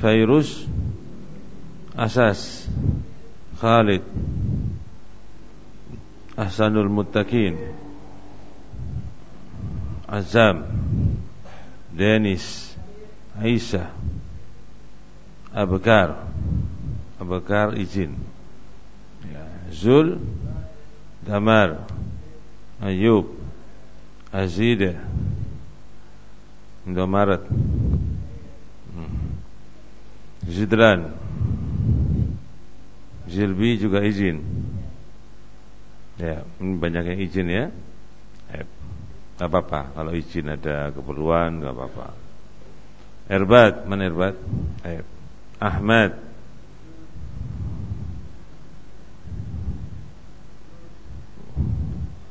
Fairuz Asas Khalid Ahsanul Muttaqin Azam Denis Aisyah Abakar Abakar izin ya. Zul Damar Ayub Azida Indomaret. Zidran. Zilbi juga izin. Ya, banyak yang izin ya. Eh, Gak apa-apa. Kalau izin ada keperluan Gak apa-apa. Erbat, mana Erbat? Ahmad.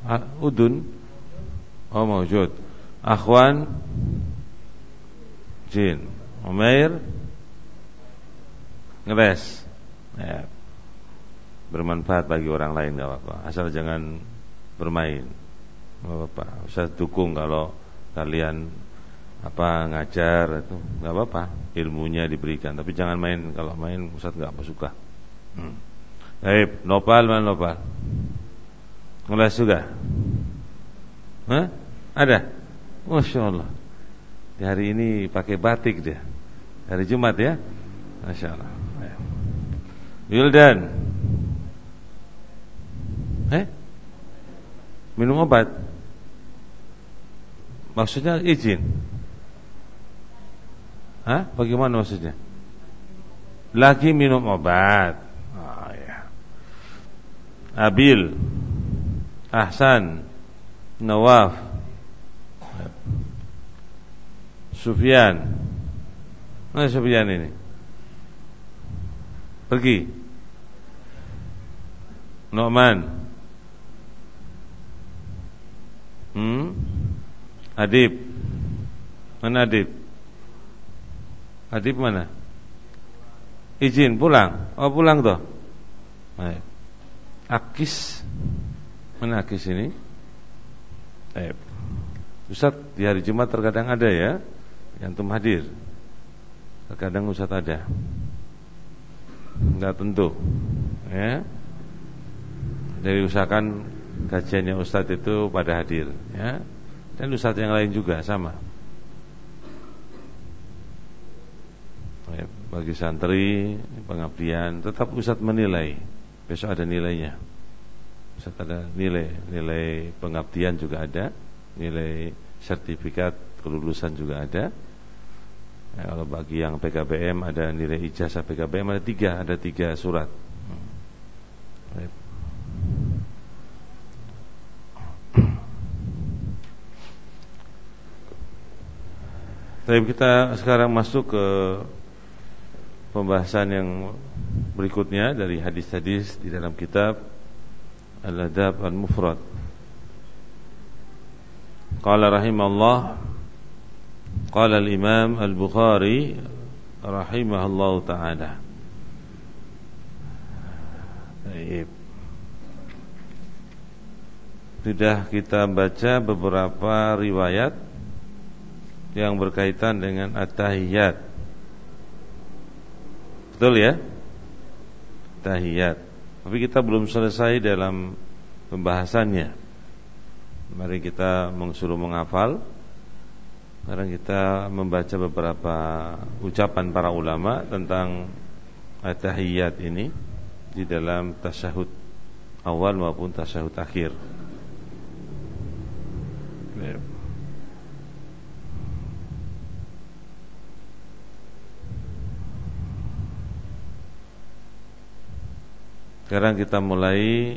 Ah, Udun. Oh maujud. Akhwan. Jin. Umair Ngeres ya. Bermanfaat bagi orang lain gak apa-apa. Asal jangan bermain. Gak apa-apa. Usah dukung kalau kalian apa ngajar itu nggak apa-apa. Ilmunya diberikan. Tapi jangan main. Kalau main Ustaz nggak suka. Hmm. Baik, nopal mana nopal? Ngeles juga? Hah? Ada? Masya Allah. Di hari ini pakai batik dia. Hari Jumat ya? Masya Allah Wildan. Eh? Minum obat. Maksudnya izin? Hah? Bagaimana maksudnya? Lagi minum obat. Oh, ya. Abil. Ahsan. Nawaf. Sufyan. Mana Sufyan ini Pergi Nu'man hmm? Adib Mana Adib Adib mana Izin pulang Oh pulang toh Baik. Akis Mana Akis ini Baik. Ustaz di hari Jumat terkadang ada ya yang antum hadir. Terkadang Ustaz ada. Enggak tentu. Ya. Jadi usahakan kajiannya Ustaz itu pada hadir ya. Dan Ustaz yang lain juga sama. Ya, bagi santri pengabdian tetap Ustaz menilai. Besok ada nilainya. Ustaz ada nilai, nilai pengabdian juga ada, nilai sertifikat kelulusan juga ada Ya, kalau bagi yang PKBM ada nilai ijazah PKBM ada tiga, ada tiga surat. Tapi kita sekarang masuk ke pembahasan yang berikutnya dari hadis-hadis di dalam kitab Al-Adab Al-Mufrad. Qala rahimallah Qala al-Imam Al-Bukhari rahimahullah taala. Baik. Sudah kita baca beberapa riwayat yang berkaitan dengan at-tahiyat. Betul ya? Tahiyat. Tapi kita belum selesai dalam pembahasannya. Mari kita suruh menghafal sekarang kita membaca beberapa ucapan para ulama tentang tahiyat ini di dalam tasyahud awal maupun tasyahud akhir. Sekarang kita mulai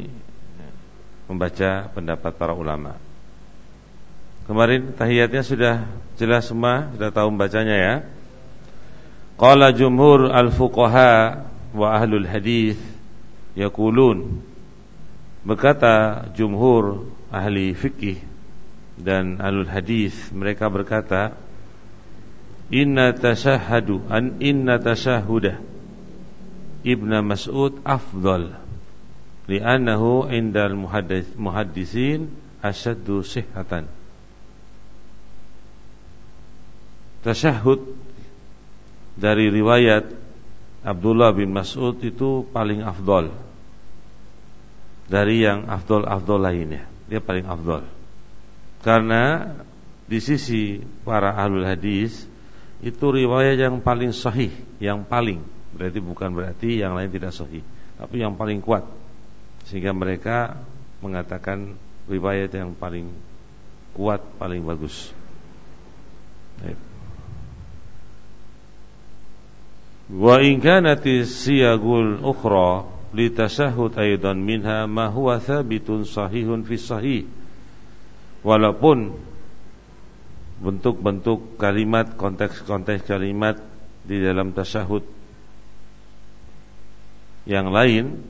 membaca pendapat para ulama. Kemarin tahiyatnya sudah jelas semua, sudah tahu membacanya ya. Qala jumhur al-fuqaha wa ahlul hadis yaqulun berkata jumhur ahli fikih dan ahlul hadis mereka berkata inna tashahhadu an inna tashahudah ibnu Mas'ud afdal li'annahu indal muhaddisin asyaddu sihhatan tasyahud dari riwayat Abdullah bin Mas'ud itu paling afdol dari yang afdol-afdol lainnya. Dia paling afdol. Karena di sisi para ahlul hadis itu riwayat yang paling sahih, yang paling berarti bukan berarti yang lain tidak sahih, tapi yang paling kuat. Sehingga mereka mengatakan riwayat yang paling kuat, paling bagus. Wa in kanat siyagul ukhra aidan minha ma huwa thabitun sahihun fi sahih. Walaupun bentuk-bentuk kalimat, konteks-konteks kalimat di dalam tasyahud yang lain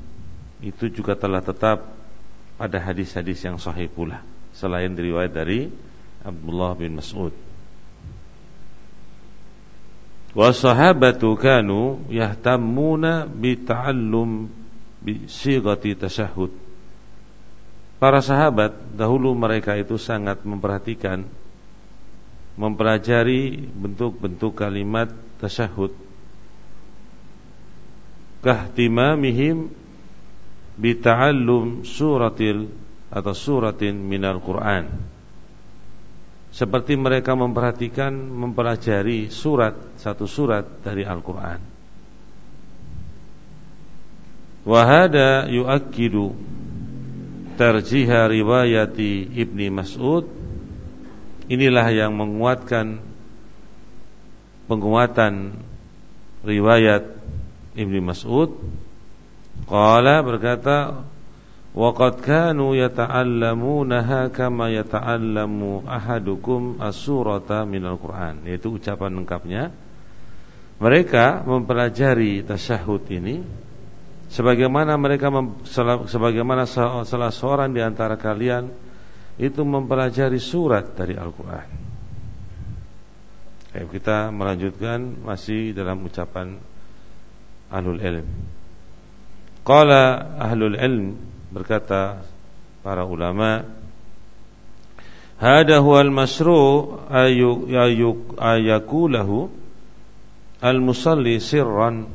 itu juga telah tetap pada hadis-hadis yang sahih pula selain diriwayat dari Abdullah bin Mas'ud. Wa sahabatu kanu yahtammuna bi ta'allum bi sighati tasyahhud. Para sahabat dahulu mereka itu sangat memperhatikan mempelajari bentuk-bentuk kalimat tasyahud. Kahtimamihim bi ta'allum suratil atau suratin minal Quran seperti mereka memperhatikan mempelajari surat satu surat dari Al-Qur'an. Wahada yuakkidu tarjiha riwayati Ibni Mas'ud Inilah yang menguatkan penguatan riwayat Ibni Mas'ud Qala berkata Waqad kanu yata'allamunaha kama yata'allamu ahadukum as-surata minal Qur'an. Yaitu ucapan lengkapnya. Mereka mempelajari tasyahud ini. Sebagaimana mereka Sebagaimana salah seorang di antara kalian Itu mempelajari surat dari Al-Quran. Kita melanjutkan Masih dalam ucapan Ahlul Ilm. Qala Ahlul Ilm berkata para ulama hada huwa al-masru' ayuk ayakulahu al-musalli sirran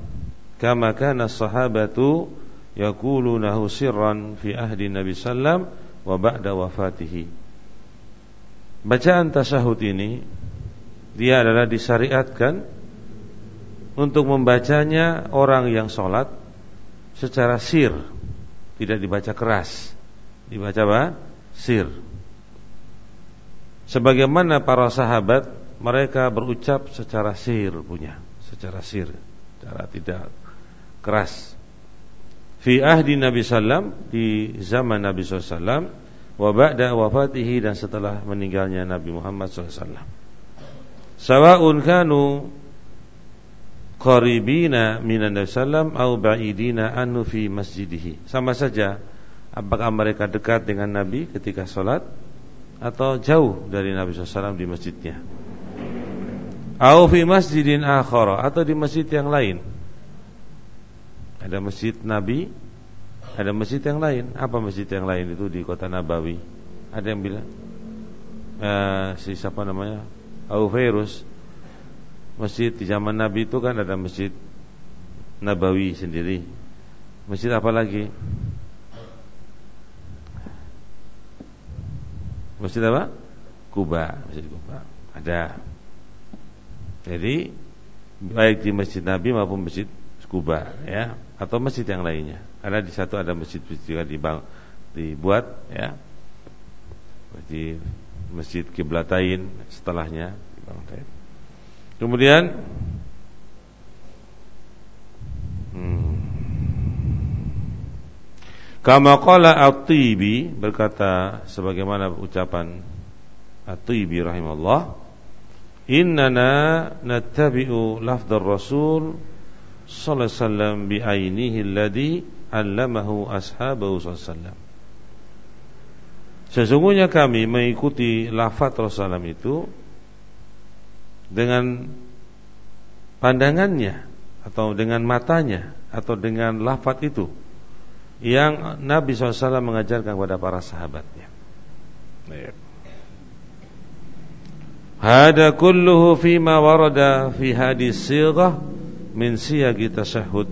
kama kana sahabatu yaqulunahu sirran fi ahdi Nabi sallam wa ba'da wafatihi. Bacaan tasyahud ini dia adalah disyariatkan untuk membacanya orang yang sholat secara sir tidak dibaca keras, dibaca apa? Sir. Sebagaimana para sahabat mereka berucap secara sir punya, secara sir, secara tidak keras. Fi ahdi Nabi sallam di zaman Nabi sallam wa ba'da wafatihi dan setelah meninggalnya Nabi Muhammad sallam. Sawa'un kanu qaribina minan Nabi sallam au ba'idina anhu fi masjidihi. Sama saja apakah mereka dekat dengan Nabi ketika sholat atau jauh dari Nabi SAW di masjidnya. Au fi masjidin akhara atau di masjid yang lain. Ada masjid Nabi, ada masjid yang lain. Apa masjid yang lain itu di kota Nabawi? Ada yang bilang uh, si siapa namanya? Au Virus Masjid di zaman Nabi itu kan ada masjid Nabawi sendiri. Masjid apa lagi? Masjid apa? Kuba, Masjid Kuba. Ada. Jadi baik di Masjid Nabi maupun Masjid Kuba ya atau masjid yang lainnya. Karena di satu ada masjid juga dibang, dibuat ya. Di Masjid Kiblatain setelahnya dibangun. Kemudian hmm, Kama qala At-Tibi berkata sebagaimana ucapan At-Tibi rahimahullah Innana nattabi'u lafdar Rasul sallallahu alaihi wasallam bi ainihi alladhi 'allamahu ashabahu sallallahu Sesungguhnya kami mengikuti lafaz Rasulullah itu dengan pandangannya atau dengan matanya atau dengan lafat itu yang Nabi SAW mengajarkan kepada para sahabatnya. Hada kulluhu fima warada fi hadis sighah min siyagi tasyahud.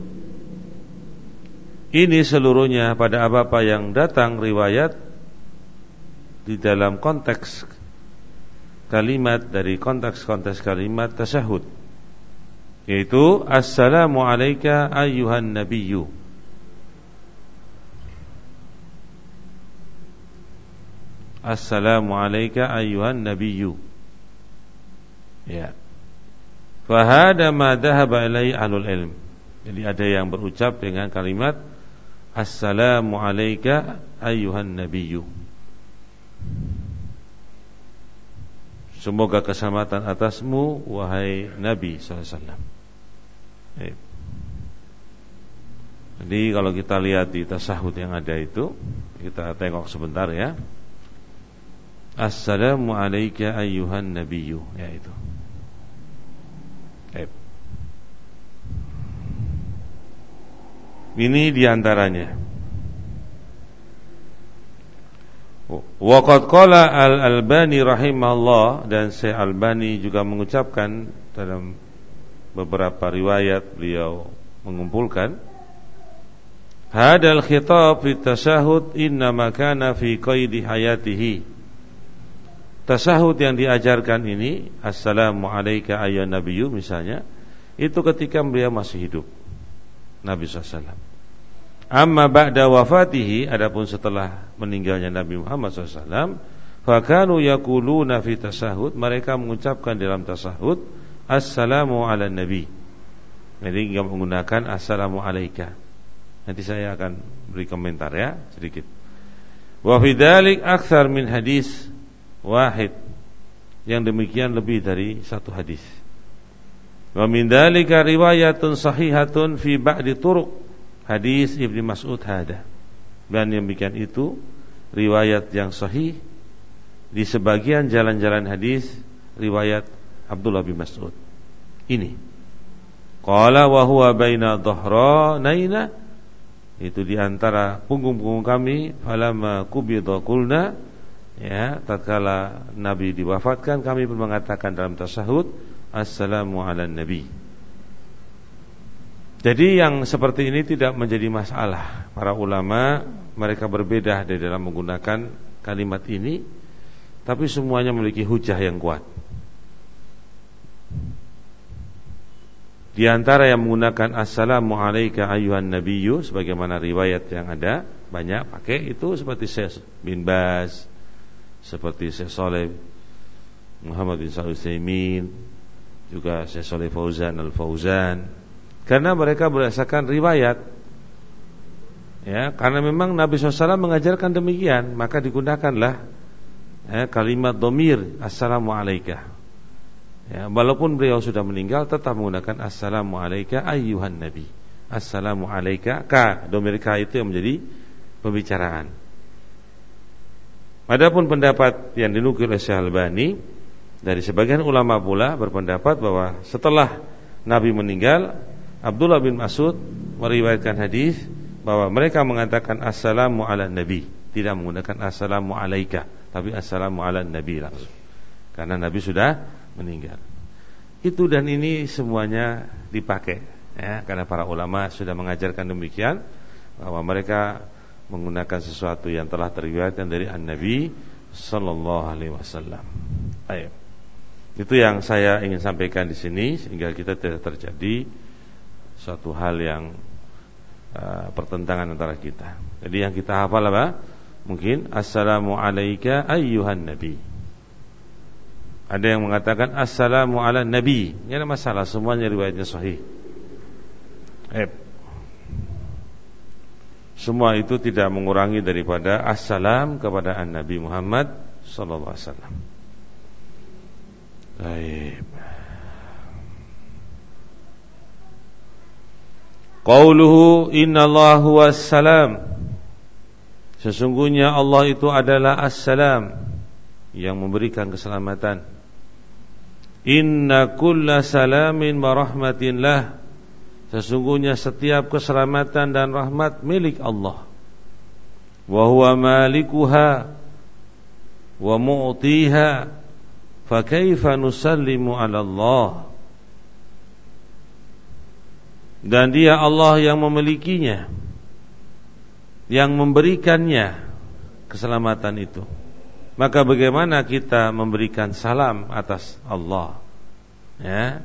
Ini seluruhnya pada apa-apa yang datang riwayat di dalam konteks kalimat dari konteks-konteks kalimat tasyahud yaitu assalamu alayka ayyuhan nabiyyu Assalamu alayka ayyuhan nabiyyu Ya. Fahada ma dhahaba ilai ahlul ilm. Jadi ada yang berucap dengan kalimat Assalamu alayka ayyuhan nabiyyu. Semoga keselamatan atasmu wahai Nabi SAW. Jadi kalau kita lihat di tasahud yang ada itu, kita tengok sebentar ya. Assalamu alayka ayyuhan nabiyyu, ya itu. Ini di antaranya. Waqad qala Al-Albani rahimahullah dan Syekh Albani juga mengucapkan dalam beberapa riwayat beliau mengumpulkan Hadal khitab fi tasyahud inna kana fi qaidi hayatihi. Tasahud yang diajarkan ini Assalamu alayka ayya nabiyyu misalnya Itu ketika beliau masih hidup. Nabi SAW Amma ba'da wafatihi adapun setelah meninggalnya Nabi Muhammad SAW fakanu yaquluna fi tasahud mereka mengucapkan dalam tasahud assalamu ala nabi. Jadi enggak menggunakan assalamu alaika. Nanti saya akan beri komentar ya sedikit. Wa fi min hadis wahid. Yang demikian lebih dari satu hadis. Wa min dzalika riwayatun sahihatun fi ba'di turuq hadis Ibnu Mas'ud hada. Dan yang demikian itu riwayat yang sahih di sebagian jalan-jalan hadis riwayat Abdullah bin Mas'ud. Ini. Qala wa huwa baina dhahranaina itu di antara punggung-punggung kami falama kubidha qulna ya tatkala nabi diwafatkan kami pun mengatakan dalam tasahud assalamu ala nabi jadi yang seperti ini tidak menjadi masalah. Para ulama mereka berbeda di dalam menggunakan kalimat ini, tapi semuanya memiliki hujah yang kuat. Di antara yang menggunakan assalamu alayka ayuhan nabiyyu sebagaimana riwayat yang ada banyak pakai itu seperti Syekh bin Bas, seperti Syekh Saleh Muhammad bin Sa'ud juga Syekh Saleh Fauzan Al-Fauzan karena mereka berdasarkan riwayat. Ya karena memang Nabi SAW mengajarkan demikian maka digunakanlah ya, kalimat domir assalamualaikum ya, walaupun beliau sudah meninggal tetap menggunakan assalamualaikum ayyuhan nabi. Assalamualaikum ka. Domir ka itu yang menjadi pembicaraan. Adapun pendapat yang dinukil oleh Syekh Albani dari sebagian ulama pula berpendapat bahwa setelah Nabi meninggal Abdullah bin Mas'ud meriwayatkan hadis bahwa mereka mengatakan assalamu ala nabi, tidak menggunakan assalamu alaika, tapi assalamu ala nabi langsung. Karena nabi sudah meninggal. Itu dan ini semuanya dipakai ya, karena para ulama sudah mengajarkan demikian bahwa mereka menggunakan sesuatu yang telah teriwayatkan dari an-nabi sallallahu alaihi wasallam. Ayo. Itu yang saya ingin sampaikan di sini sehingga kita tidak terjadi suatu hal yang uh, pertentangan antara kita. Jadi yang kita hafal apa? Mungkin assalamu alayka ayyuhan nabi. Ada yang mengatakan assalamu ala nabi. Ini ada masalah, semuanya riwayatnya sahih. Eh. Semua itu tidak mengurangi daripada assalam kepada an-nabi Muhammad sallallahu alaihi wasallam. Baik. Qauluhu innallahu wassalam. Sesungguhnya Allah itu adalah assalam Yang memberikan keselamatan. Inna kulla salamin wa rahmatillah Sesungguhnya setiap keselamatan dan rahmat milik Allah. Wa huwa malikuha Wa mu'tiha fa kaifa nusallimu 'ala Allah dan dia Allah yang memilikinya yang memberikannya keselamatan itu. Maka bagaimana kita memberikan salam atas Allah? Ya.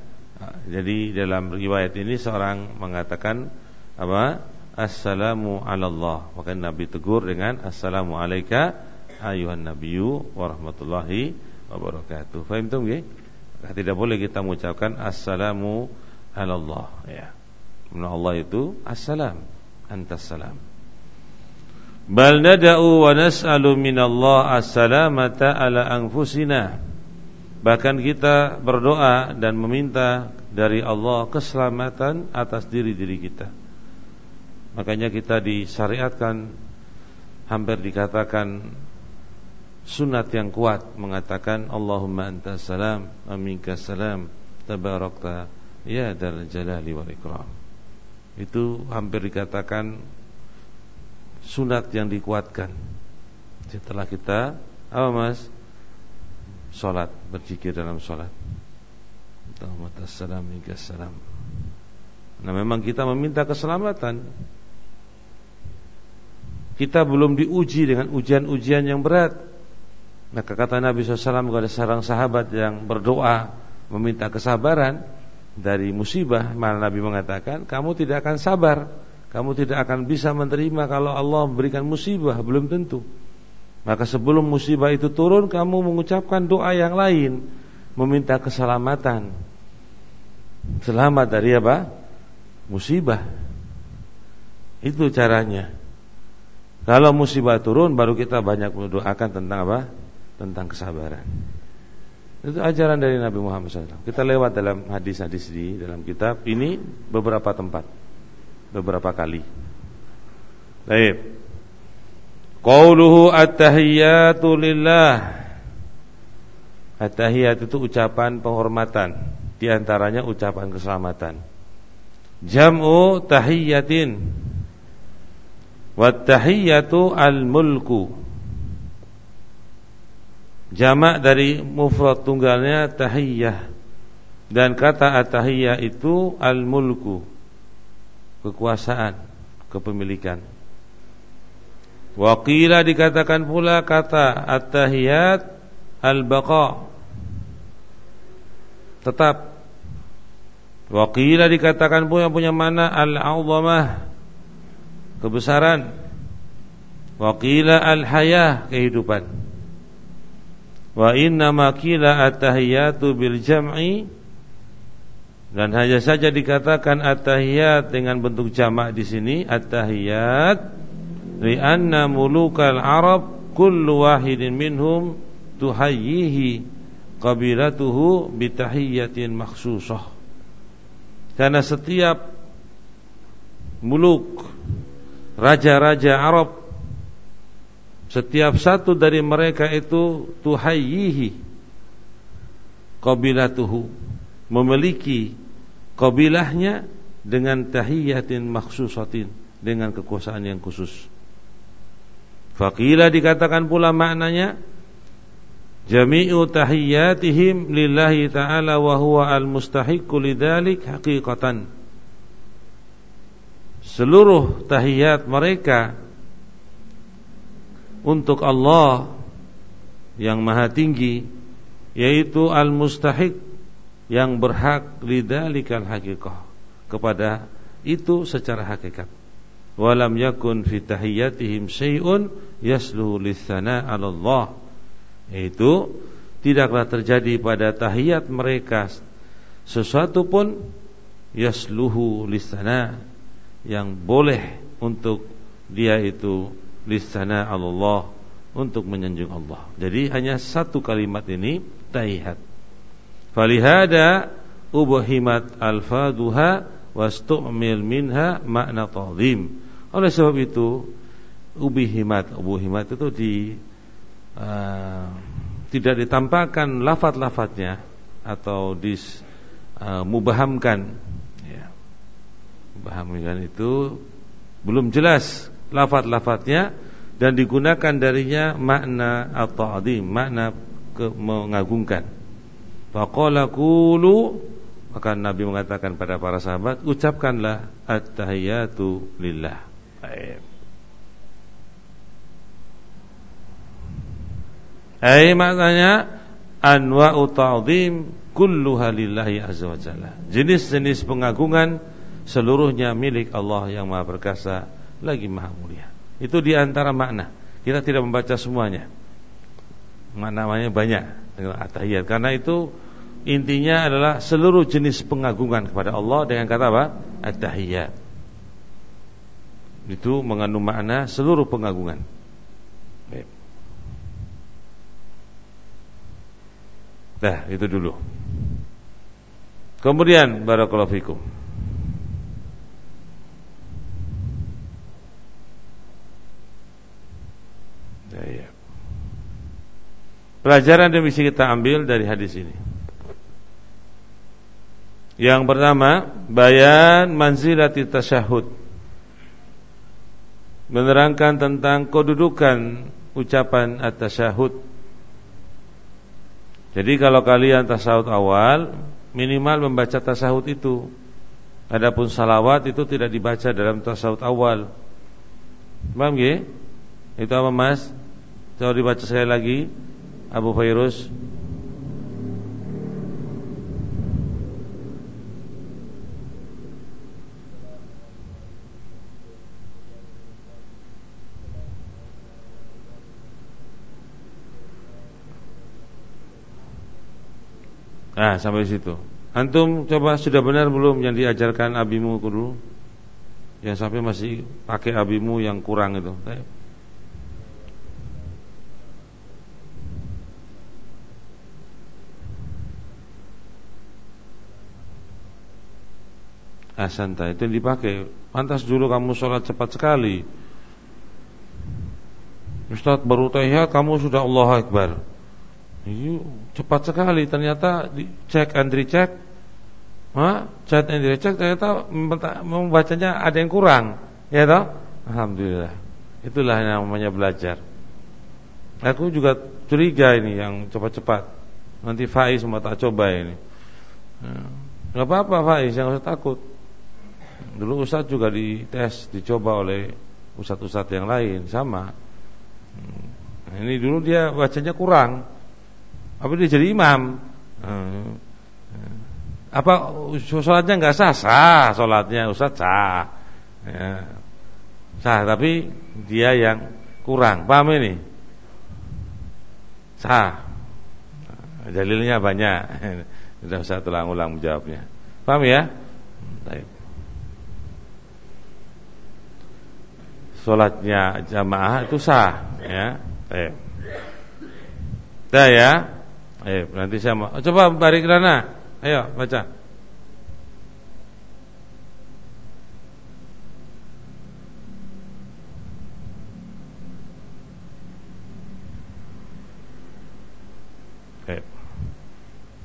Jadi dalam riwayat ini seorang mengatakan apa? Assalamu ala Allah maka Nabi tegur dengan assalamu alayka ayuhan nabiyyu warahmatullahi wabarakatuh. Tuh nggih tidak boleh kita mengucapkan assalamu ala ya Allah itu assalam antas salam Bal nada'u wa nas'alu minallah as-salamata ala anfusina. Bahkan kita berdoa dan meminta dari Allah keselamatan atas diri-diri kita. Makanya kita disyariatkan Hampir dikatakan Sunat yang kuat mengatakan Allahumma anta salam Aminka salam Tabarakta Ya dal jalali wal ikram Itu hampir dikatakan sunat yang dikuatkan. Setelah kita apa mas? Sholat berzikir dalam sholat. Salam salam. Nah memang kita meminta keselamatan. Kita belum diuji dengan ujian-ujian yang berat. Maka kata Nabi SAW kepada seorang sahabat yang berdoa meminta kesabaran dari musibah malah Nabi mengatakan kamu tidak akan sabar kamu tidak akan bisa menerima kalau Allah memberikan musibah, belum tentu. Maka sebelum musibah itu turun, kamu mengucapkan doa yang lain, meminta keselamatan. Selamat dari apa? Musibah. Itu caranya. Kalau musibah turun, baru kita banyak mendoakan tentang apa? Tentang kesabaran. Itu ajaran dari Nabi Muhammad SAW. Kita lewat dalam hadis-hadis di dalam kitab ini beberapa tempat beberapa kali. Baik. Qauluhu at-tahiyyatu lillah. At-tahiyyat itu ucapan penghormatan, di antaranya ucapan keselamatan. Jam'u tahiyyatin. Wat tahiyyatu al-mulku. Jamak dari mufrad tunggalnya tahiyyah. Dan kata at-tahiyyah itu al-mulku kekuasaan, kepemilikan. Waqila dikatakan pula kata at-tahiyat al-baqa tetap Waqila dikatakan pun yang punya mana al-azamah kebesaran. Waqila al-hayah kehidupan. Wa inna ma qila at-tahiyatu bil jam'i dan hanya saja dikatakan at-tahiyat dengan bentuk jamak di sini at-tahiyat li'anna mulukal Arab kullu wahidin minhum tuhayyihi qabilatuhu bitahiyatin makhsusah. Karena setiap muluk raja-raja Arab setiap satu dari mereka itu tuhayyihi qabilatuhu memiliki kabilahnya dengan tahiyatin maksusatin dengan kekuasaan yang khusus. Faqila dikatakan pula maknanya jami'u tahiyatihim lillahi ta'ala wa huwa al-mustahiqqu lidzalik haqiqatan. Seluruh tahiyat mereka untuk Allah yang maha tinggi yaitu al-mustahiq yang berhak lidzalikal haqiqah. Kepada itu secara hakikat. Walam yakun fi tahiyyatihim syai'un yasluhu lisana Allah itu tidaklah terjadi pada tahiyat mereka. Sesuatu pun yasluhu lisana yang boleh untuk dia itu lisana Allah untuk menyanjung Allah. Jadi hanya satu kalimat ini tahiyat. Falihada ubhimat alfaduha wastu'mil minha makna ta'zim. Oleh sebab itu ubihimat ubuhimat itu di uh, tidak ditampakkan lafat-lafatnya atau dis uh, mubahamkan ya. Mubahamkan itu belum jelas lafat-lafatnya dan digunakan darinya makna at-ta'zim, makna ke, mengagungkan Faqala qulu maka Nabi mengatakan pada para sahabat, ucapkanlah at-tahiyatu lillah. Baik. Ai maknanya anwa'u ta'zim kulluha lillahi azza wa jalla. Jenis-jenis pengagungan seluruhnya milik Allah yang Maha Perkasa lagi Maha Mulia. Itu di antara makna. Kita tidak membaca semuanya. Maknanya banyak atahiyat karena itu intinya adalah seluruh jenis pengagungan kepada Allah dengan kata apa? At-tahiyat. Itu mengandung makna seluruh pengagungan. Nah, itu dulu. Kemudian barakallahu fikum. Ya, ya. Pelajaran yang bisa kita ambil dari hadis ini. Yang pertama, bayan manzilati tasyahud. Menerangkan tentang kedudukan ucapan at-tasyahud jadi kalau kalian tasawuf awal minimal membaca tasawuf itu. Adapun salawat itu tidak dibaca dalam tasawuf awal. Paham ya? Itu apa Mas? Coba dibaca sekali lagi Abu Fairuz Nah, sampai situ. Antum coba sudah benar belum yang diajarkan abimu dulu? Yang sampai masih pakai abimu yang kurang itu. Santai itu yang dipakai. Pantas dulu kamu sholat cepat sekali. Ustaz baru tahiyat kamu sudah Allah Akbar. Iya, cepat sekali ternyata cek and recheck. Ha? Cek and recheck ternyata membacanya ada yang kurang. Ya toh? Alhamdulillah. Itulah yang namanya belajar. Aku juga curiga ini yang cepat-cepat. Nanti Faiz mau tak coba ini. Ya. apa-apa Faiz, jangan usah takut. Dulu Ustaz juga dites, dicoba oleh ustaz-ustaz yang lain sama. Nah, ini dulu dia bacanya kurang apa dia jadi imam? Hmm. Apa sholatnya nggak sah? Sah sholatnya Ustaz sah. Ya. Sah tapi dia yang kurang. Paham ini? Sah. Dalilnya banyak. Sudah saya ulang-ulang menjawabnya. Paham ya? Baik. Sholatnya jamaah itu sah, ya. Baik. Dah ya. Ayo, nanti saya mau. Coba balik Rana. Ayo, baca.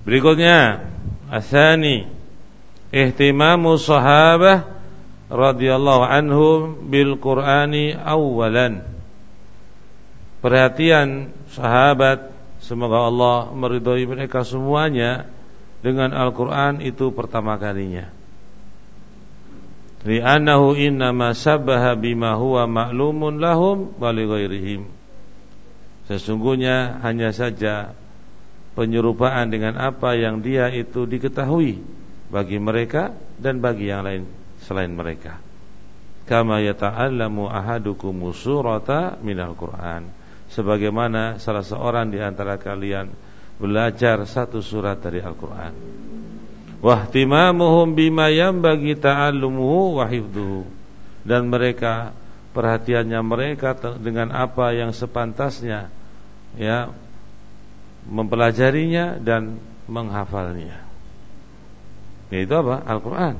Berikutnya Asani Ihtimamu sahabah radhiyallahu anhum bil Qur'ani awalan Perhatian sahabat Semoga Allah meridhai mereka semuanya dengan Al-Quran itu pertama kalinya. Li'annahu innama sabbaha bima huwa ma'lumun lahum wa. Sesungguhnya hanya saja penyerupaan dengan apa yang dia itu diketahui bagi mereka dan bagi yang lain selain mereka. Kama yata'allamu ahadukum surata minal Qur'an sebagaimana salah seorang di antara kalian belajar satu surat dari Al-Qur'an. Wahtimamuhum bima bagi ta'allumuhu wa hifdhuhu. Dan mereka perhatiannya mereka dengan apa yang sepantasnya ya mempelajarinya dan menghafalnya. Itu apa? Al-Qur'an.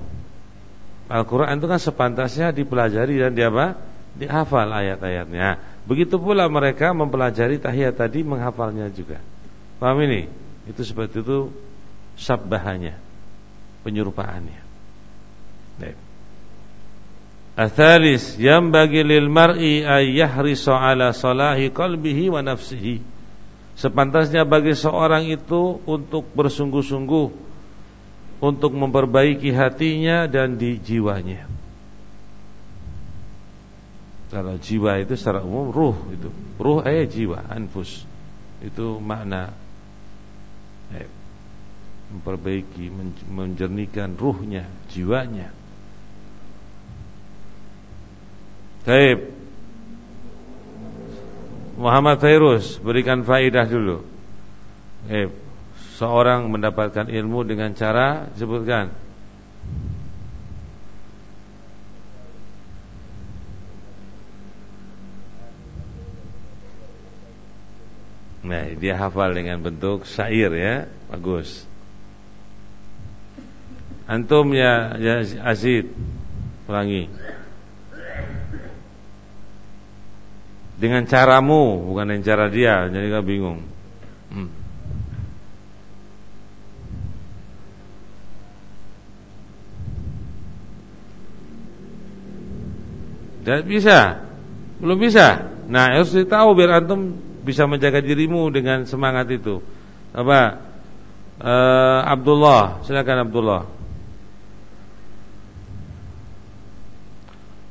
Al-Qur'an itu kan sepantasnya dipelajari dan di apa? Dihafal ayat-ayatnya. Begitu pula mereka mempelajari tahiyat tadi menghafalnya juga. Paham ini? Itu seperti itu sabbahannya, penyerupaannya. Baik. Athalis yang bagi lil mar'i ay yahrisa ala salahi qalbihi wa nafsihi. Sepantasnya bagi seorang itu untuk bersungguh-sungguh untuk memperbaiki hatinya dan di jiwanya. Kalau jiwa itu secara umum ruh itu, ruh eh jiwa, anfus itu makna eh, memperbaiki, menjernihkan ruhnya, jiwanya. Baik. Muhammad Fairuz berikan faidah dulu. Eh, seorang mendapatkan ilmu dengan cara sebutkan. Nah, dia hafal dengan bentuk syair ya, bagus. Antum ya, ya Asid, ulangi. dengan caramu bukan dengan cara dia jadi kau bingung Tidak bisa. Belum bisa. Nah harus ditahu biar antum bisa menjaga dirimu dengan semangat itu. Apa? Uh, Abdullah. Silakan Abdullah.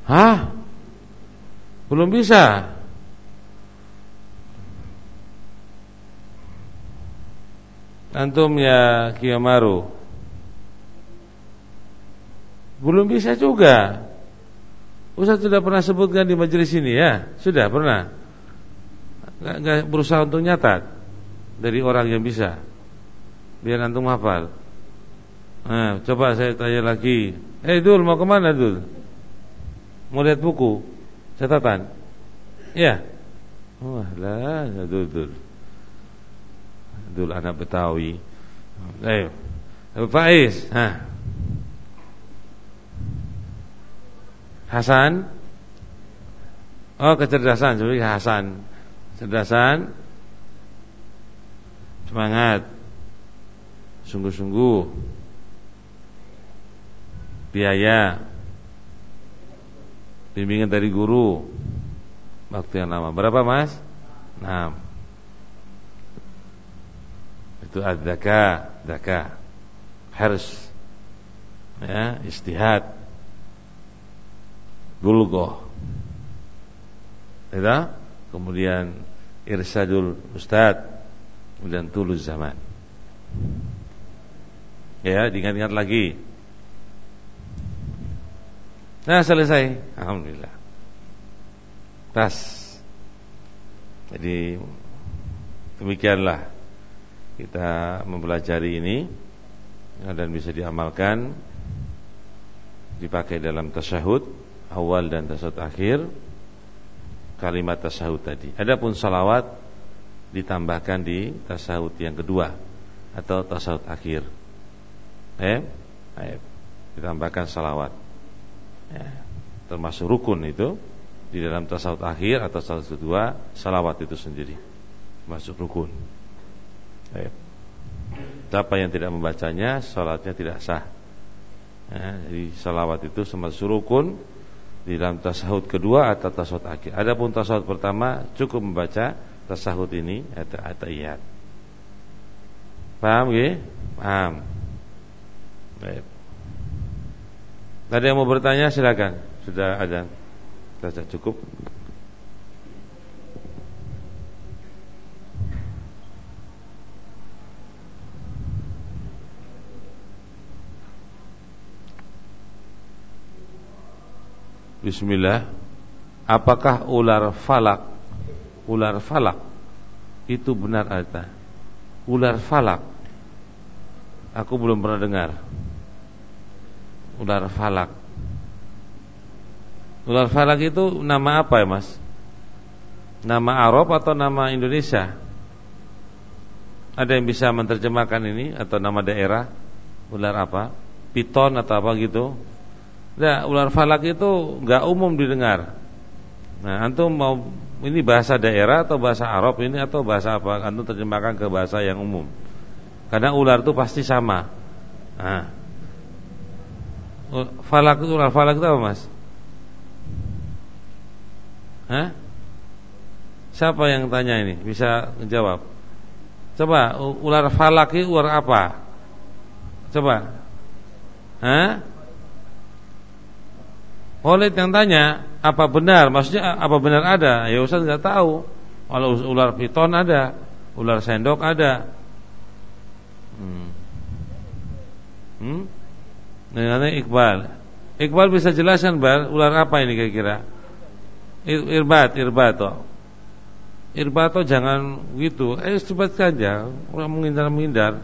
Hah? Belum bisa? Antum ya Kiyamaru Belum bisa juga Ustaz sudah pernah sebutkan di majelis ini ya? Sudah pernah? Gak, gak berusaha untuk nyatat Dari orang yang bisa. Biar antum hafal. Nah, coba saya tanya lagi. Eh Dul mau ke mana Dul? Mau lihat buku? Catatan? Ya Wah lah Dul Dul. Dul anak Betawi. Ayo. Faiz, ha. Hasan. Oh, kecerdasan, seperti Hasan. Kecerdasan. Semangat. Sungguh-sungguh. Biaya. Bimbingan dari guru. Waktu yang lama. Berapa, Mas? 6 itu adzaka zaka harus ya istihad bulgoh ya kemudian irsadul ustad. Kemudian tulus zaman. Ya diingat-ingat lagi. Nah selesai. Alhamdulillah. Tas. Jadi demikianlah kita mempelajari ini ya, dan bisa diamalkan dipakai dalam tasyahud awal dan tasyahud akhir kalimat tasyahud tadi. Adapun salawat ditambahkan di tasyahud yang kedua atau tasyahud akhir. Eh, eh ditambahkan salawat. Ya, termasuk rukun itu di dalam tasawuf akhir atau tasawuf kedua salawat itu sendiri masuk rukun. Siapa yang tidak membacanya Salatnya tidak sah ya, Jadi salawat itu semacam surukun Di dalam tasahud kedua atau tasahud akhir. Adapun tasahud pertama Cukup membaca tasahud ini Atau atayat Paham ya? Paham. Baik. Ada yang mau bertanya silakan. Sudah ada. Sudah cukup Bismillah. Apakah ular falak? Ular falak Itu benar ada Ular falak. Aku belum pernah dengar. Ular falak. Ular falak itu nama apa ya mas? Nama Arab atau nama Indonesia? Ada yang bisa menerjemahkan ini Atau nama daerah? Ular apa? Piton atau apa gitu Nah, ular falak itu nggak umum didengar. Nah, antum mau ini bahasa daerah atau bahasa Arab ini atau bahasa apa? Antum terjemahkan ke bahasa yang umum. Karena ular itu pasti sama. Nah. Falak itu ular falak itu apa, Mas? Hah? Siapa yang tanya ini? Bisa menjawab? Coba ular falak itu ular apa? Coba. Hah? Khalid yang tanya, apa benar? Maksudnya apa benar ada? Ya Ustaz nggak tahu. Kalau ular piton ada, ular sendok ada. Hmm. Hmm? Nah, Iqbal. Iqbal bisa jelaskan Bal, ular apa ini kira-kira? Irbat, irbato. Irbato jangan gitu. Eh cepat saja, orang menghindar-menghindar.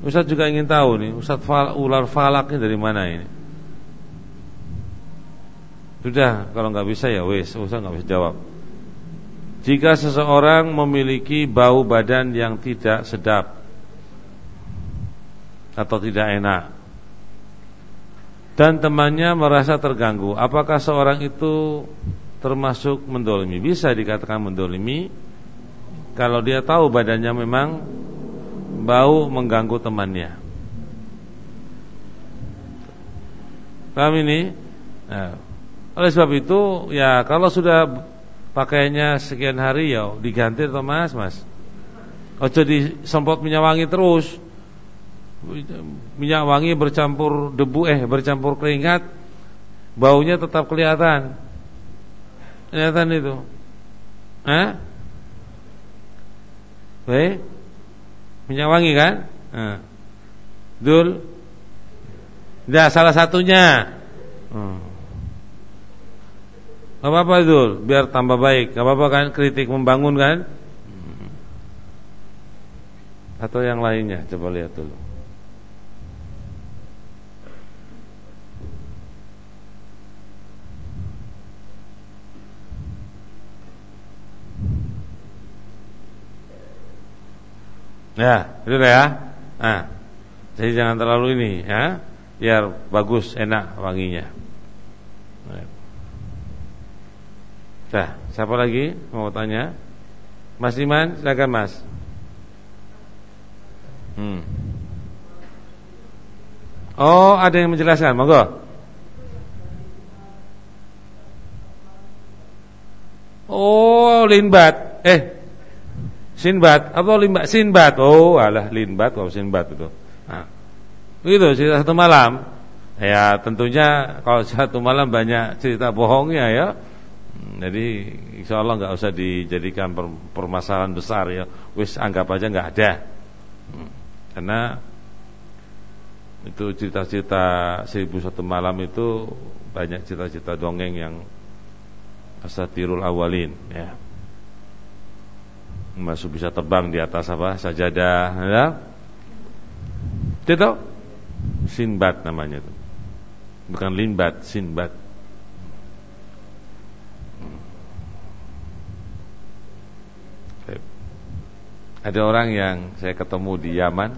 Ustaz juga ingin tahu nih, Ustaz ular falaknya dari mana ini? Sudah, kalau nggak bisa ya wes, Ustaz nggak bisa jawab. Jika seseorang memiliki bau badan yang tidak sedap atau tidak enak dan temannya merasa terganggu, apakah seorang itu termasuk mendolimi. Bisa dikatakan mendolimi kalau dia tahu badannya memang bau mengganggu temannya. Paham ini? Nah, oleh sebab itu ya kalau sudah pakainya sekian hari ya diganti atau mas mas. Ojo disemprot minyak wangi terus. Minyak wangi bercampur debu eh bercampur keringat, baunya tetap kelihatan. Kelihatan itu. Hah? Baik. Minyak wangi kan? Nah. Dul. Tidak salah satunya. Hmm. Gak apa-apa Dul, biar tambah baik. Gak apa-apa kan kritik membangun kan? Atau yang lainnya, coba lihat dulu. Ya, itu ya. Nah, jadi jangan terlalu ini ya, biar bagus, enak wanginya. Nah, siapa lagi mau tanya? Mas Iman, silakan Mas. Hmm. Oh, ada yang menjelaskan, monggo. Oh, linbat. Eh, Sinbad atau limbat Sinbad. Oh, alah Linbat kalau Sinbad itu. Nah, begitu cerita satu malam. Ya, tentunya kalau satu malam banyak cerita bohongnya ya. Jadi insya Allah nggak usah dijadikan permasalahan besar ya. Wis anggap aja nggak ada. Hmm, karena itu cerita-cerita seribu satu malam itu banyak cerita-cerita dongeng yang asatirul awalin ya. Masuk bisa terbang di atas apa? Sajadah ya. Itu sinbad namanya itu. Bukan limbat sinbad ada orang yang saya ketemu di Yaman.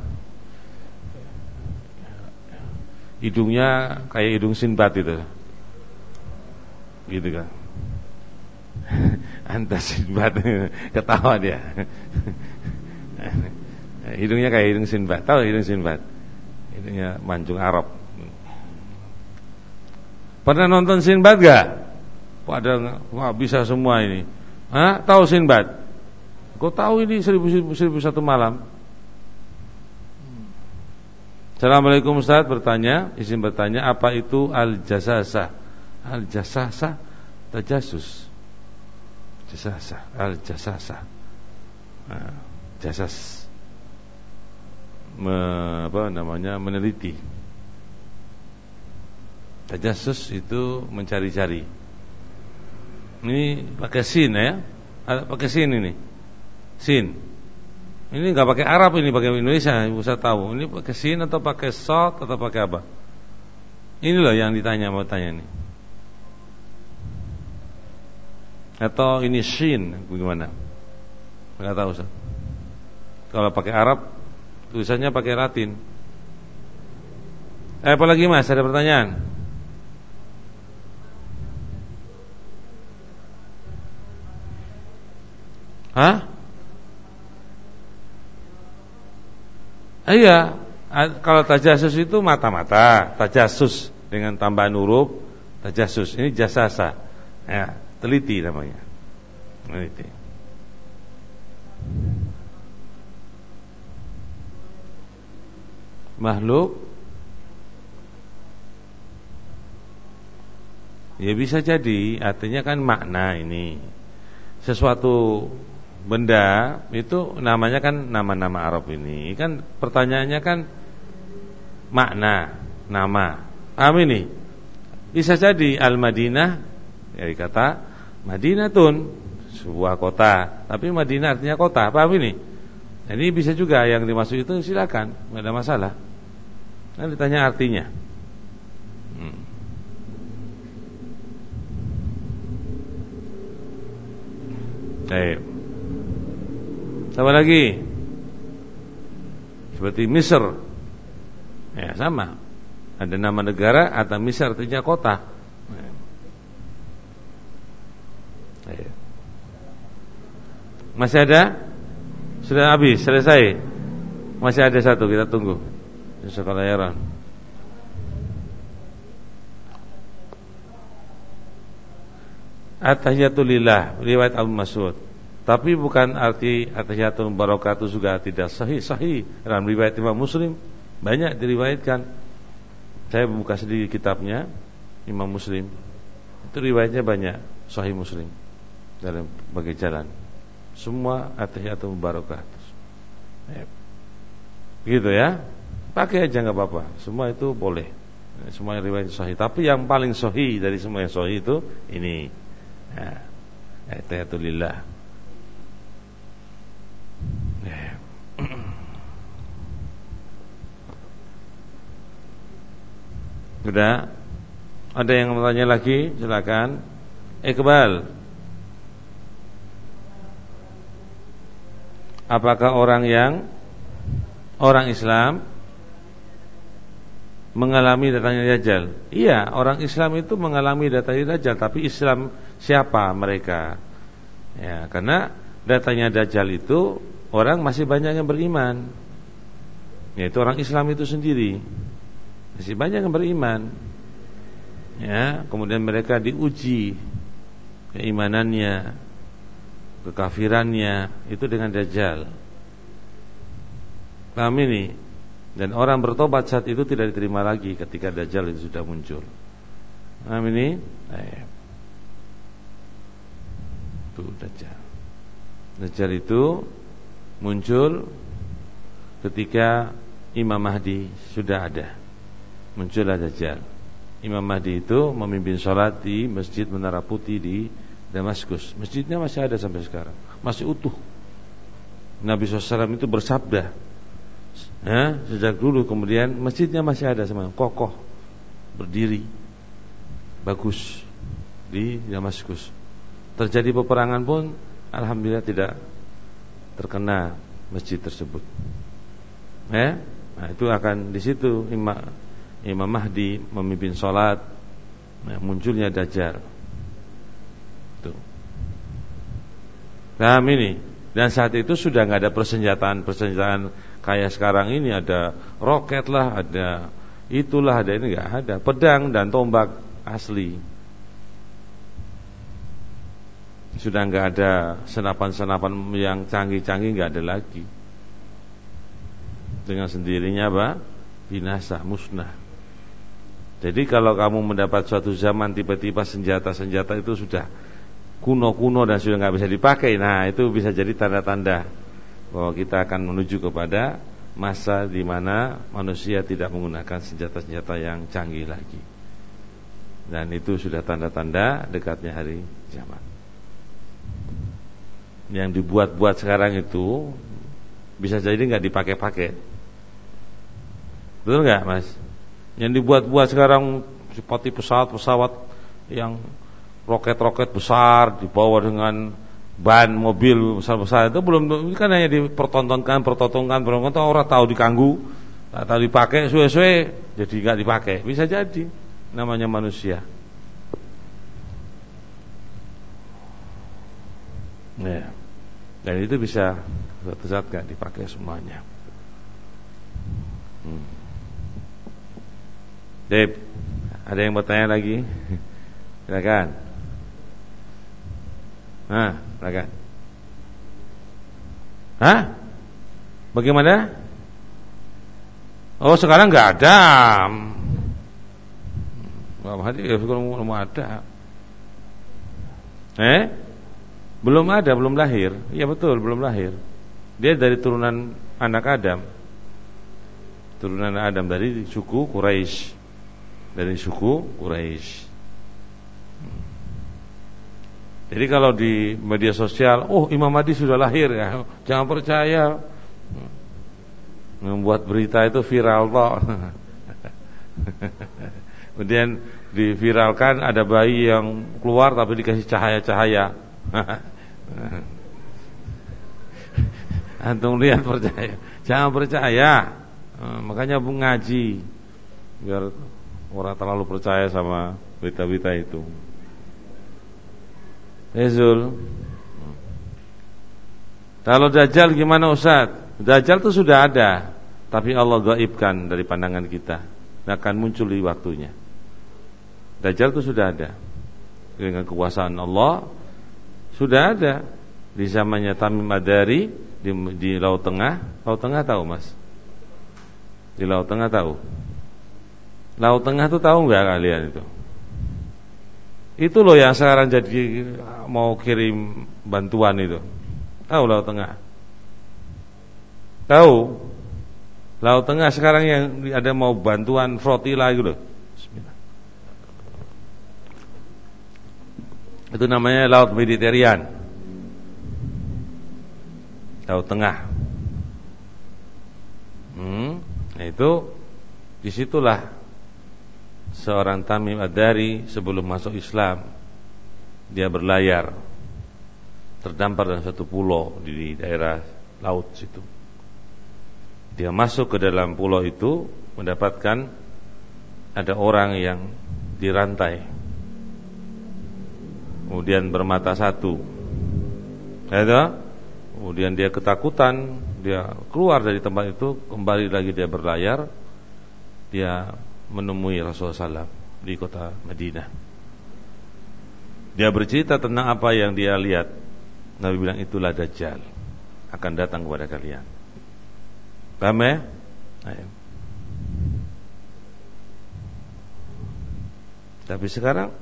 Hidungnya kayak hidung sinbad itu. Gitu kan. Anta Sinbad. Ketawa dia. Hidungnya kayak hidung Sinbad. Tahu hidung Sinbad? Hidungnya mancung Arab. Pernah nonton Sinbad gak? Pada wah bisa semua ini. Hah? Tahu Sinbad? Kau tahu ini seribu, seribu satu malam? Assalamualaikum Ustaz bertanya izin bertanya apa itu al-jasasa Al-jasasa Tajasus. Jasasa al jasasa nah, jasas. Me, apa namanya meneliti. Tajasus itu mencari-cari. Ini pakai sin ya? Pakai sin ini sin ini nggak pakai Arab ini pakai Indonesia bisa tahu ini pakai sin atau pakai sot atau pakai apa ini loh yang ditanya mau tanya nih atau ini shin bagaimana? Enggak tahu Ustaz. Kalau pakai Arab tulisannya pakai Latin. Eh, apa lagi Mas? Ada pertanyaan? Hah? Eh, iya, eh, kalau tajasus itu mata-mata, tajasus dengan tambahan huruf tajasus. Ini jasasa. Ya, teliti namanya. Teliti. Makhluk Ya bisa jadi, artinya kan makna ini sesuatu benda itu namanya kan nama-nama Arab ini. Kan pertanyaannya kan makna nama. Paham ini? Bisa jadi Al Madinah dari kata Madinatun sebuah kota. Tapi Madinah artinya kota paham ini? Ini bisa juga yang dimaksud itu silakan nggak ada masalah. Kan ditanya artinya. Hmm. Baik. Sama lagi. Seperti Misr. Ya, sama. Ada nama negara atau Misr artinya kota. Ya. Masih ada? Sudah habis, selesai. Masih ada satu, kita tunggu. Sekolah Yaran. At-tahiyatulillah riwayat Abu Mas'ud. Tapi bukan arti at-tahiyatul barakatuh juga tidak sahih sahih dalam riwayat Imam Muslim banyak diriwayatkan. Saya buka sedikit kitabnya Imam Muslim. Itu riwayatnya banyak sahih Muslim dalam bagai jalan. Semua at-tahiyatul barakatuh. Ya. Begitu ya. Pakai aja nggak apa-apa. Semua itu boleh. Semua riwayat sahih. Tapi yang paling sahih dari semua yang sahih itu ini Ya. Tayyatulillah. Ya. Sudah? Ada yang bertanya lagi? Silakan. Iqbal. Apakah orang yang orang Islam mengalami datangnya Dajjal. Iya, orang Islam itu mengalami datangnya Dajjal, tapi Islam siapa mereka? Ya, karena datanya Dajjal itu orang masih banyak yang beriman. Yaitu orang Islam itu sendiri. Masih banyak yang beriman. Ya, kemudian mereka diuji keimanannya, kekafirannya itu dengan Dajjal. Paham ini? Dan orang bertobat saat itu tidak diterima lagi ketika Dajjal itu sudah muncul. Paham ini? Eh. Itu Dajjal. Dajjal itu muncul ketika Imam Mahdi sudah ada. Muncullah Dajjal. Imam Mahdi itu memimpin sholat di Masjid Menara Putih di Damaskus. Masjidnya masih ada sampai sekarang, masih utuh. Nabi SAW itu bersabda, ya, sejak dulu kemudian masjidnya masih ada semua kokoh berdiri bagus di Damaskus terjadi peperangan pun alhamdulillah tidak terkena masjid tersebut ya nah, itu akan di situ Imam Imam Mahdi memimpin sholat nah, munculnya Dajjal tuh nah ini dan saat itu sudah nggak ada persenjataan persenjataan kayak sekarang ini ada roket lah, ada itulah, ada ini nggak ada. Pedang dan tombak asli. Sudah nggak ada senapan-senapan yang canggih-canggih nggak ada lagi. Dengan sendirinya apa? Binasa, musnah. Jadi kalau kamu mendapat suatu zaman tiba-tiba senjata-senjata itu sudah kuno-kuno dan sudah nggak bisa dipakai, nah itu bisa jadi tanda-tanda bahwa kita akan menuju kepada masa di mana manusia tidak menggunakan senjata-senjata yang canggih lagi. Dan itu sudah tanda-tanda dekatnya hari kiamat. Yang dibuat-buat sekarang itu bisa jadi nggak dipakai-pakai. Betul nggak, Mas? Yang dibuat-buat sekarang seperti pesawat-pesawat yang roket-roket besar dibawa dengan ban mobil besar-besar itu belum kan hanya dipertontonkan, pertontonkan, pertontonkan orang tahu diganggu, tak tahu dipakai, suwe-suwe jadi nggak dipakai. Bisa jadi namanya manusia. Ya. Dan itu bisa suatu saat nggak dipakai semuanya. Hmm. Dave, ada yang bertanya lagi? Silakan. Nah, silakan. Hah? Bagaimana? Oh sekarang nggak ada. Muhammad ya belum ada. Eh? Belum ada, belum lahir. Iya betul, belum lahir. Dia dari turunan anak Adam. Turunan Adam dari suku Quraisy. Dari suku Quraisy. Jadi kalau di media sosial, oh Imam Mahdi sudah lahir ya, jangan percaya. Membuat berita itu viral kok. Kemudian diviralkan ada bayi yang keluar tapi dikasih cahaya-cahaya. Antum lihat percaya, jangan percaya. makanya ngaji biar orang terlalu percaya sama berita-berita itu. Ezul. Kalau Dajjal gimana Ustaz? Dajjal itu sudah ada, tapi Allah gaibkan dari pandangan kita. Nah, akan muncul di waktunya. Dajjal itu sudah ada. Dengan kekuasaan Allah sudah ada di zamannya Tamim Adari di, di Laut Tengah. Laut Tengah tahu, Mas? Di Laut Tengah tahu. Laut Tengah itu tahu nggak kalian itu? Itu loh yang sekarang jadi mau kirim bantuan itu. Tahu Laut Tengah? Tahu? Laut Tengah sekarang yang ada mau bantuan flotila gitu loh. Itu namanya Laut Mediterranean. Laut Tengah. Hmm, nah itu di situlah seorang Tamim Ad-Dari sebelum masuk Islam dia berlayar terdampar dalam satu pulau di daerah laut situ. Dia masuk ke dalam pulau itu mendapatkan ada orang yang dirantai. Kemudian bermata satu. Ya, kemudian dia ketakutan, dia keluar dari tempat itu, kembali lagi dia berlayar. Dia menemui Rasulullah SAW di kota Madinah. Dia bercerita tentang apa yang dia lihat. Nabi bilang itulah Dajjal akan datang kepada kalian. Paham ya? Tapi sekarang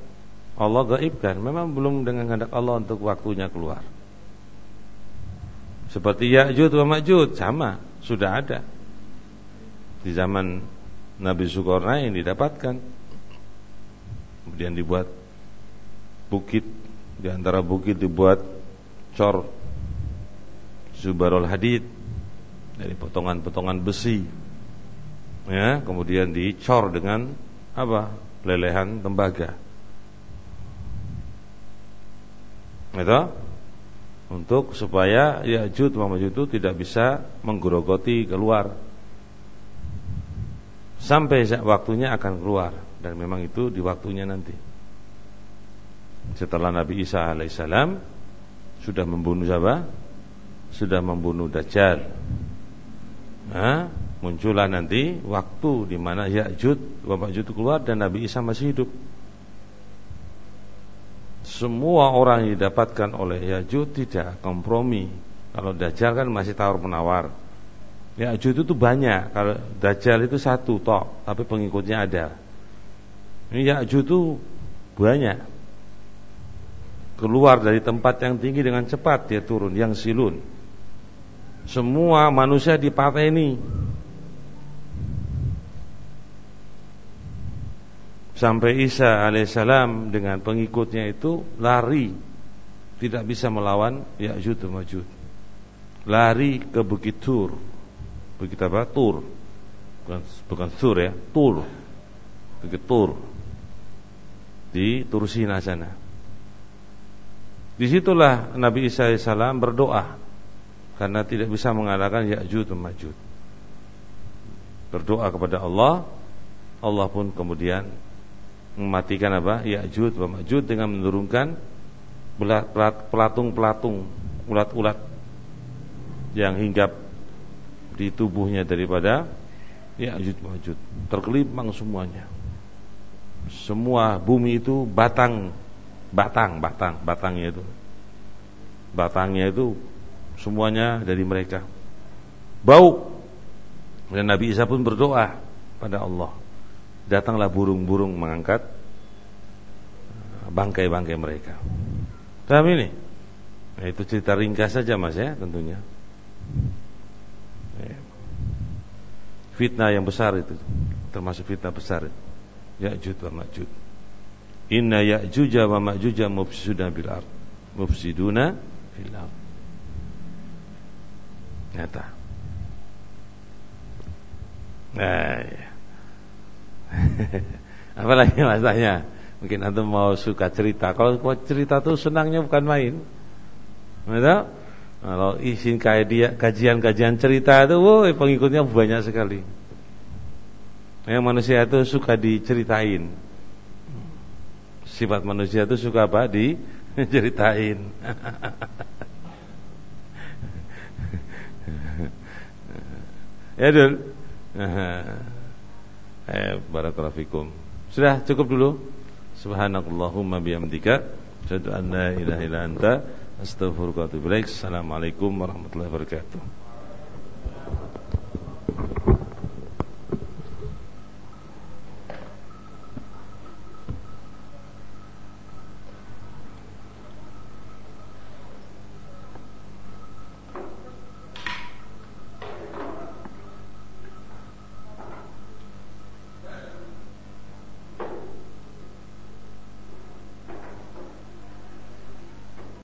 Allah gaibkan Memang belum dengan kehendak Allah untuk waktunya keluar Seperti Ya'jud wa Ma'jud Sama, sudah ada Di zaman Nabi yang didapatkan. Kemudian dibuat bukit. Di antara bukit dibuat cor Zubarul hadid. Dari potongan-potongan besi. Ya, Kemudian dicor dengan Apa? Lelehan tembaga. Itu Untuk supaya Ya'jud Muhammad itu tidak bisa menggerogoti keluar sampai waktunya akan keluar dan memang itu di waktunya nanti. Setelah Nabi Isa alaihissalam sudah membunuh siapa? Sudah membunuh Dajjal. Nah, muncullah nanti waktu di mana Ya'jud wa Ma'jud keluar dan Nabi Isa masih hidup. Semua orang yang didapatkan oleh Ya'jud tidak kompromi. Kalau Dajjal kan masih tawar menawar. Ya'juj itu banyak. Kalau Dajjal itu satu tok, tapi pengikutnya ada. Ini Ya'juj itu banyak. Keluar dari tempat yang tinggi dengan cepat dia turun, yang silun. Semua manusia dipateni. Sampai Isa alaihissalam dengan pengikutnya itu lari, tidak bisa melawan Ya'juj dan Ma'juj. Lari ke Bukit Tur Bukit apa? Tur. Bukan, bukan sur ya, Tur. Bukit Tur. Di Tursina sana. Di situlah Nabi Isa AS berdoa karena tidak bisa mengalahkan Ya'juj dan Ma'juj. Berdoa kepada Allah, Allah pun kemudian mematikan apa? Ya'juj dan Ma'juj dengan menurunkan pelatung-pelatung ulat-ulat yang hinggap di tubuhnya daripada Ya'juj Ma'juj terkelipang semuanya semua bumi itu batang batang batang batangnya itu batangnya itu semuanya dari mereka bau Dan Nabi Isa pun berdoa pada Allah. Datanglah burung-burung mengangkat uh, bangkai-bangkai mereka. Paham ini? Nah, itu cerita ringkas saja Mas ya tentunya. Fitnah yang besar itu termasuk fitnah besar. Ya'jud wa Ma'jud. Inna Ya'juj wa Ma'juj mufsiduna bil ard. Mufsiduna fil ard. Nyata. Nah, ya. Apa lagi masanya? Mungkin antum mau suka cerita. Kalau cerita tuh senangnya bukan main. Betul? Kalau izin kajian-kajian cerita itu, wow, pengikutnya banyak sekali. Yang manusia itu suka diceritain. Sifat manusia itu suka apa? Diceritain. ya dul. Eh, barakallahu. Sudah cukup dulu. Subhanakallahumma bihamdika asyhadu an la ilaha anta ilaik. Assalamualaikum warahmatullahi wabarakatuh.